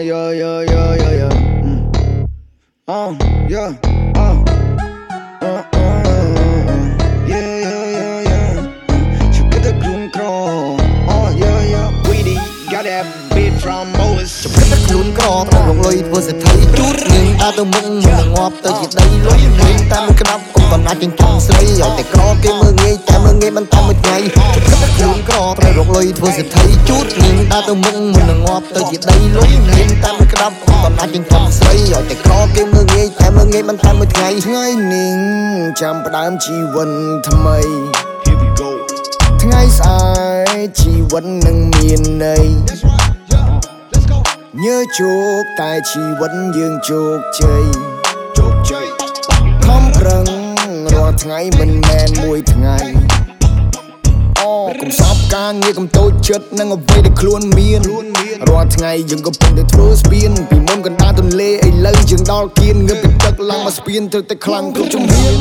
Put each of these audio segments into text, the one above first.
yeah, yeah, yeah, yeah, yeah. Mm. Uh, yeah, uh. Uh, uh, uh, yeah, yeah, yeah, yeah. Uh, she get the gloom crow. Uh, yeah, yeah. Weedy got that beat from Moses. ចំព្រឹកតែខ្លួនក្រត្រូវរងលុយធ្វើសេដ្ឋីជូតនឹងដើរទៅមុខមិនងាប់ទៅជាដីលុយនឹងតាមមួយក្តាប់កុំបណ្ណាចិញ្ចឹមស្រីឲ្យតែក្រគេមើងងាយតែមើងងាយបន្តមួយថ្ងៃចំព្រឹក តែខ្លួនក្រត្រូវរងលុយធ្វើសេដ្ឋីជូតនឹងដើរទៅមុខមិនងាប់ទៅជាដីលុយនឹងតាមមួយក្តាប់កុំបណ្ណាចិញ្ចឹមស្រីឲ្យតែក្រគេមើងងាយតែមើងងាយបន្តមួយថ្ងៃថ្ងៃនេះចាំផ្ដើមជីវិតថ្មី Here we go. ថ្ងៃស្អែកជីវិតនឹងមានន័យ Let's go. ញើជោគតែជីវិតយើងជោគជ័យជោគជ័យខំប្រឹងរាល់ថ្ងៃមិនមែនមួយថ្ងៃអូ កុំសពការងារកុំតូចចិត្តនឹងអ្វីដែលខ្លួនមានរាល់ថ្ងៃយើងកំពុងតែធ្វើស្ពានពីមុនកណ្ដាលទន្លេឥឡូវយើងដល់គៀនងើបពីទឹកឡើងមកស្ពានត្រូវតែខ្លាំងគ្រប់ជំហាន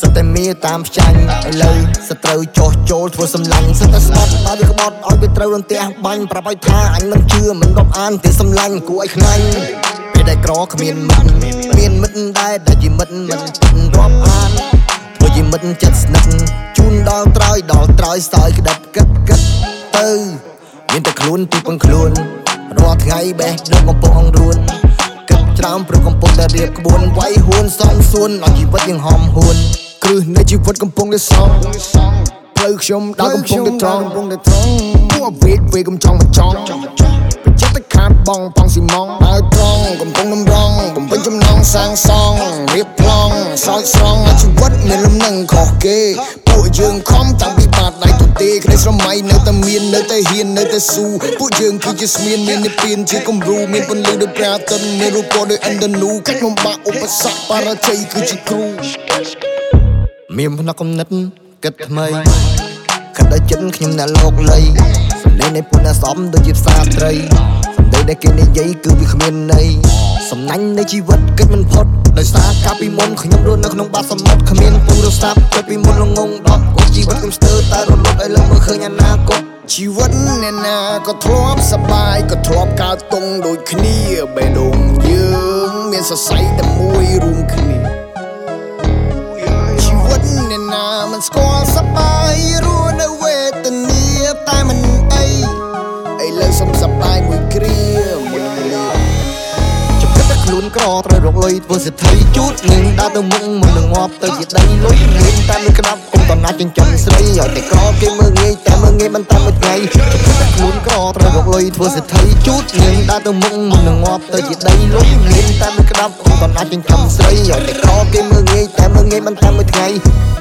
សិតតែមាតាមផ្ចាញ់ឥឡូវសត្រូវចោះចូលធ្វើសម្លាញ់សិតតែស្បត់ដល់វាក្បត់ឲ្យវាត្រូវរន្ទះបាញ់ប្រាប់ឲ្យថាអញមិនជឿមិនរាប់អានទេសម្លាញ់គួរឲ្យខ្លាញ់ពេលដែលក្រគ្មានមិត្តមានមិត្តដែរដែលជាមិត្តមិនរាប់អានធ្វើជាមិត្តចិត្ត យដល់ត្រើយសោយក្តិតគិតគិតទៅមានតែខ្លួនទីពឹងខ្លួនរាល់ថ្ងៃបេះដូចកំពុងអង្រួនគិតច្រើនព្រោះកំពុងតែរៀបក្បួនវាយហួនសំសួនឲ្យជីវិតយើងហំហួនគ្រឹះនៃជីវិតកំពុងតែសងផ្លូវខ្ញុំដល់កំពុងតែត្រង់កំពុងតែត្រង់ពួកវេកវេកកំចង់មកចង់ប្រចិត្តតែខាតបងបងស៊ីម៉ងហើយត្រង់កំពុងនំរងបំពេញចំណងសាងសង់រៀបប្លង់សោចស្រង់ឲ្យជីវិតមានលំនឹងខុសគេពួកយើងខំតាំងពីបាតដៃ ទទេក្តីស្រមៃនៅតែមាននៅតែហ៊ាននៅតែស៊ូពួកយើងគឺជាស្មៀនមាននិព្វានជាគំរូមានពន្លឺដោយព្រះអាទិត្យមានរូបពណ៌ដោយឥន្ទនូកាច់លំបាកឧបសគ្គបរាជ័យគឺជាគ្រូមានផ្នែកកំណត់គិតថ្មីគិតដល់ចិត្តខ្ញុំអ្នកលោកលៃសំឡេងនៃពុនអ្នកសំដូចជាផ្សារត្រីសំដីដែលគេនិយាយគឺវាគ្មានន័យសំណាញ់នៃជីវិតគិតមិនផុតដោយសារកាលពីមុនខ្ញុំរស់នៅក្នុងបាតសមុទ្រគ្មានទូរស័ព្ទគិតពីមុនលងងដប់គូជីវិត ខ្ញុំស្ទើរតែរលត់ឲ្យលើមើលឃើញអនាគតជីវិតអ្នកណាក៏ធ្លាប់សប្បាយក៏ធ្លាប់កើតទុងដូចគ្នាបេះដូងយើងមានសរសៃតែមួយរួមគ្នាជីវិតអ្នកណាមិនស្គាល់សប្បាយរស់នៅវេទនាតែមិនអីឥឡូវសុំសប្នក្រត្រូវរកលុយធ្វើសេដ្ឋីជូតនឹងដើរទៅមុខមិននឹងងាប់ទៅជាដីលុយមានតែមួយក្តាប់គុំតំណាចិញ្ចឹមស្រីឲ្យតែក្រគេមើងងាយតែមើងងាយបន្តមួយថ្ងៃចំគិតតែខ្លួនក្រត្រូវរកលុយធ្វើសេដ្ឋីជូតនឹងដើរទៅមុខមិននឹងងាប់ទៅជាដីលុយមានតែមួយក្តាប់គុំតំណាចិញ្ចឹមស្រីឲ្យតែក្រគេមើងងាយតែមើងងាយបន្តមួយថ្ងៃ